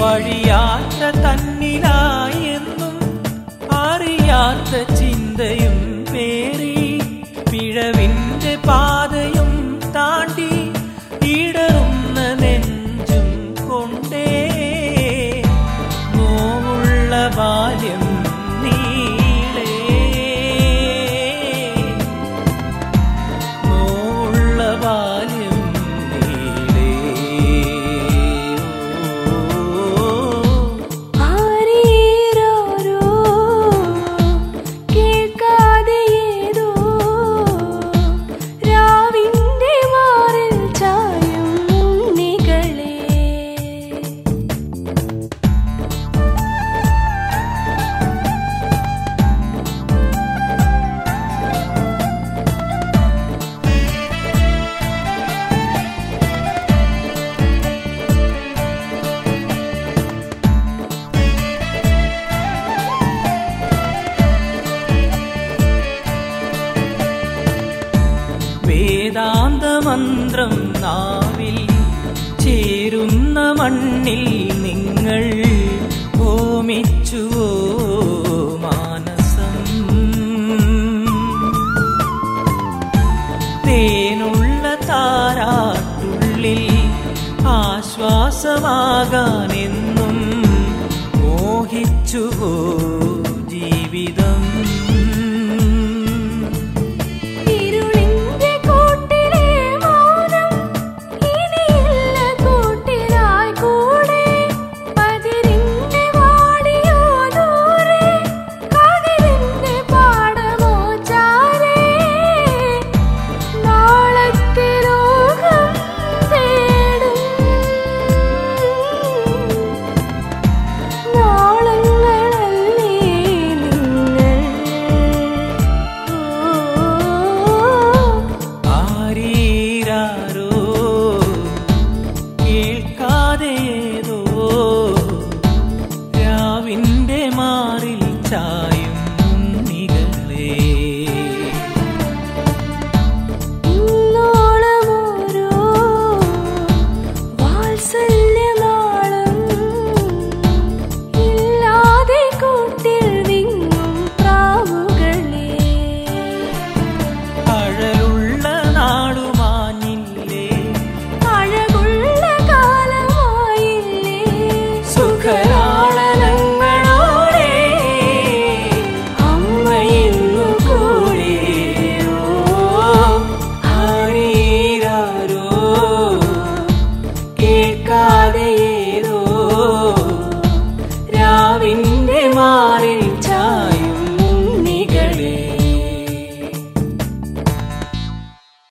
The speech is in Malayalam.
വഴിയാത്ത തന്നിലായെന്നും അറിയാത്ത ചിന്തയും വേദാന്തമന്ത്രം നാവിൽ ചേരുന്ന മണ്ണിൽ നിങ്ങൾ ഹോമിച്ചുവോ മാനസം? തേനുള്ള താരാട്ടുള്ളിൽ ആശ്വാസമാകാനെന്നും മോഹിച്ചുവോ